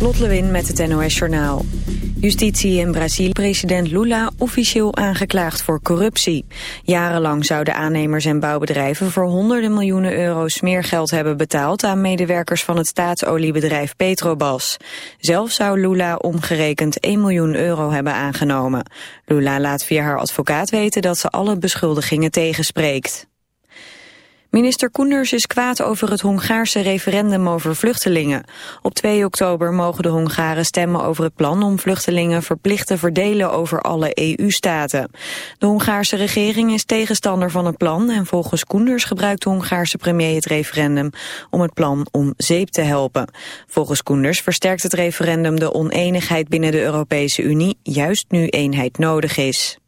Lot Lewin met het NOS Journaal. Justitie in Brazilië president Lula officieel aangeklaagd voor corruptie. Jarenlang zouden aannemers en bouwbedrijven voor honderden miljoenen euro's meer geld hebben betaald aan medewerkers van het staatsoliebedrijf Petrobas. Zelf zou Lula omgerekend 1 miljoen euro hebben aangenomen. Lula laat via haar advocaat weten dat ze alle beschuldigingen tegenspreekt. Minister Koenders is kwaad over het Hongaarse referendum over vluchtelingen. Op 2 oktober mogen de Hongaren stemmen over het plan om vluchtelingen verplicht te verdelen over alle EU-staten. De Hongaarse regering is tegenstander van het plan en volgens Koenders gebruikt de Hongaarse premier het referendum om het plan om zeep te helpen. Volgens Koenders versterkt het referendum de oneenigheid binnen de Europese Unie, juist nu eenheid nodig is.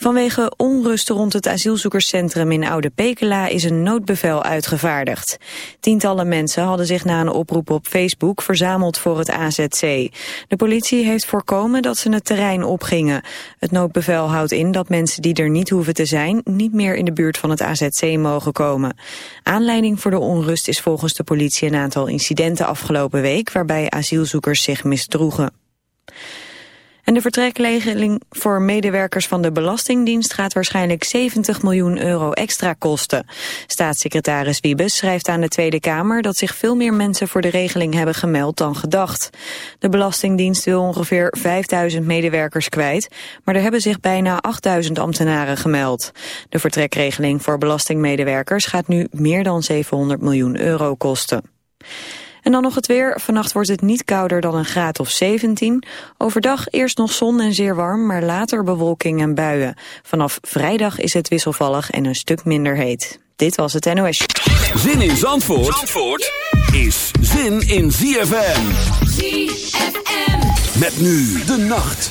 Vanwege onrust rond het asielzoekerscentrum in Oude Pekela is een noodbevel uitgevaardigd. Tientallen mensen hadden zich na een oproep op Facebook verzameld voor het AZC. De politie heeft voorkomen dat ze het terrein opgingen. Het noodbevel houdt in dat mensen die er niet hoeven te zijn niet meer in de buurt van het AZC mogen komen. Aanleiding voor de onrust is volgens de politie een aantal incidenten afgelopen week waarbij asielzoekers zich misdroegen. En de vertrekregeling voor medewerkers van de Belastingdienst gaat waarschijnlijk 70 miljoen euro extra kosten. Staatssecretaris Wiebes schrijft aan de Tweede Kamer dat zich veel meer mensen voor de regeling hebben gemeld dan gedacht. De Belastingdienst wil ongeveer 5000 medewerkers kwijt, maar er hebben zich bijna 8000 ambtenaren gemeld. De vertrekregeling voor belastingmedewerkers gaat nu meer dan 700 miljoen euro kosten. En dan nog het weer. Vannacht wordt het niet kouder dan een graad of 17. Overdag eerst nog zon en zeer warm, maar later bewolking en buien. Vanaf vrijdag is het wisselvallig en een stuk minder heet. Dit was het NOS. Zin in Zandvoort, Zandvoort is zin in ZFM. ZFM. Met nu de nacht.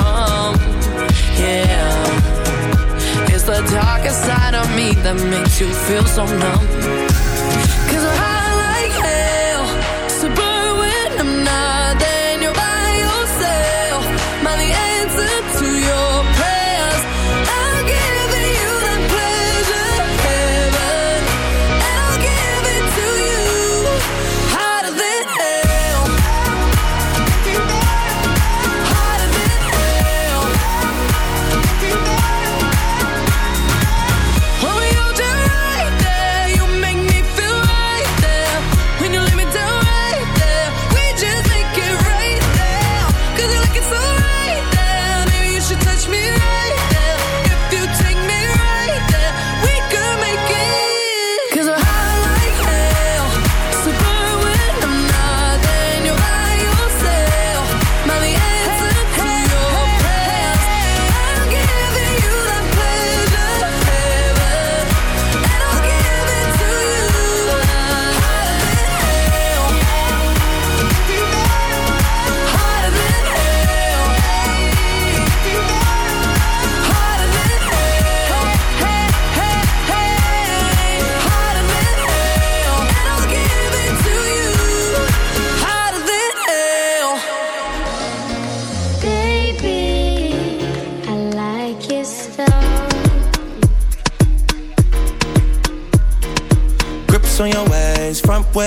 that makes you feel so numb.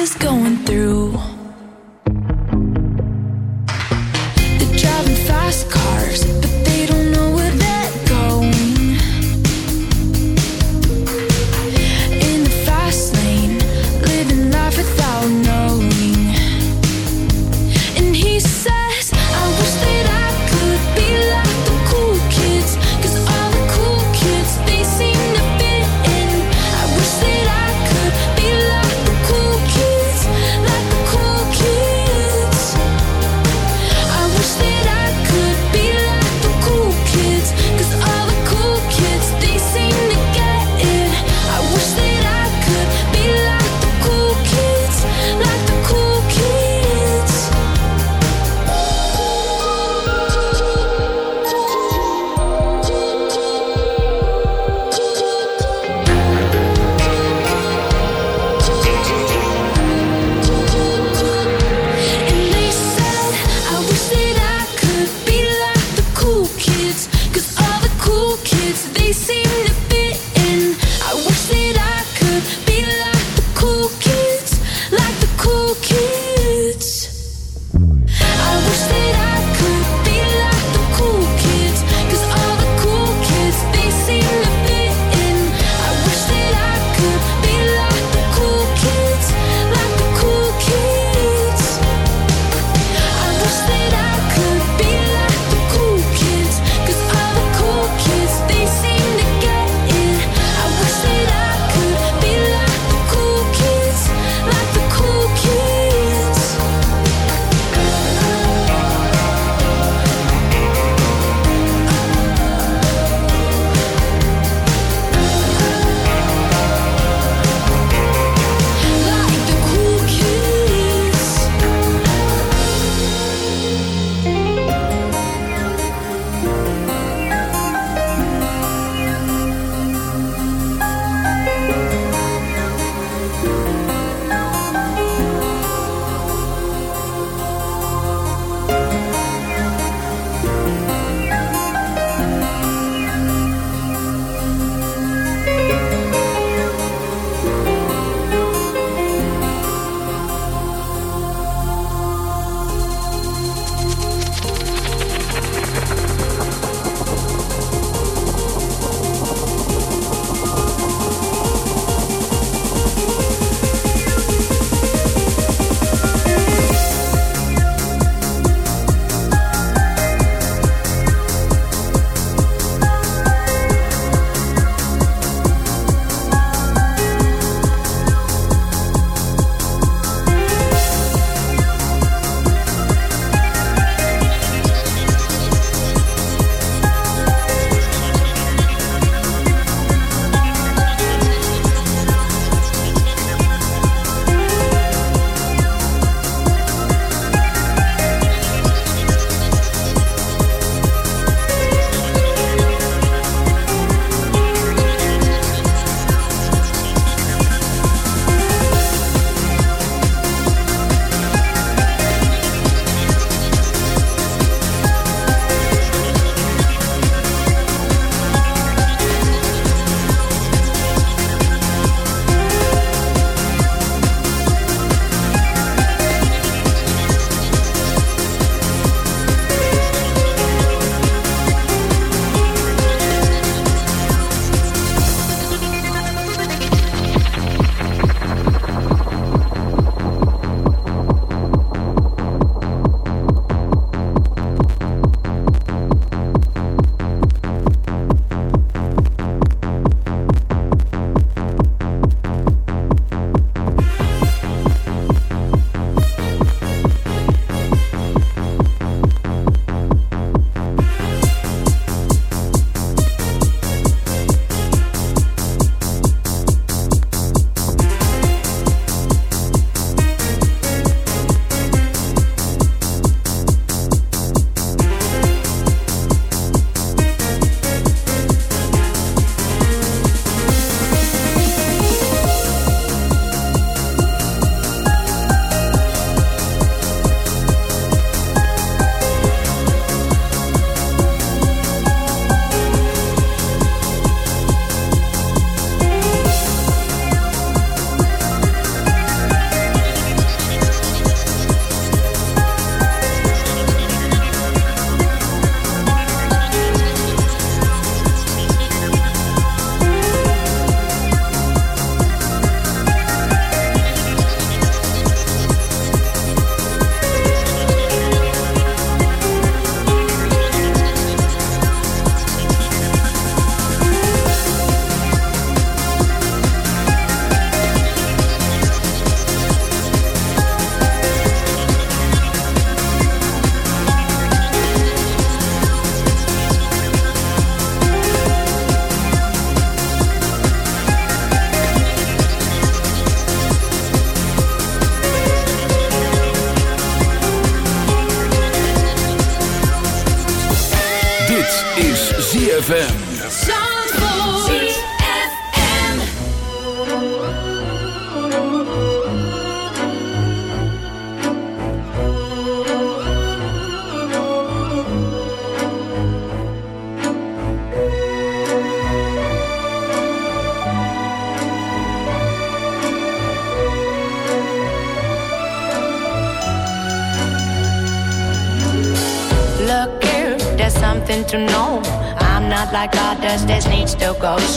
Is going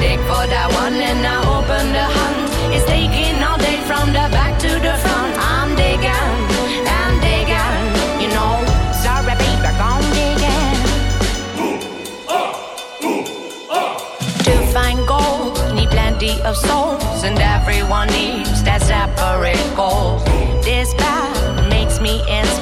Dig for that one and I open the hunt. It's taking all day from the back to the front. I'm digging, I'm digging, you know. Sorry, baby, I'm digging. To find gold, need plenty of souls, and everyone needs that separate goal. This path makes me inspired.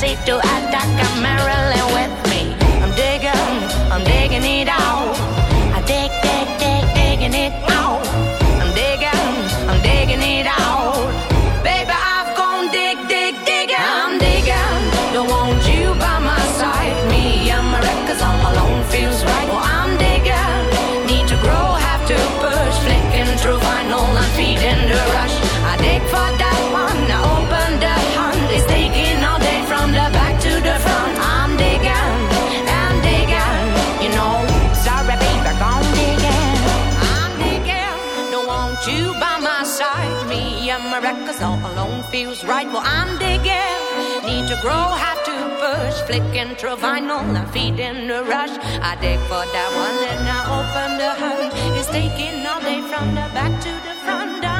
Bessie, Bessie to my side. Me and my records all alone feels right. Well, I'm digging, need to grow, have to push. Flicking through vinyl and feeding the rush. I dig for that one then I open the hunt. It's taking all day from the back to the front.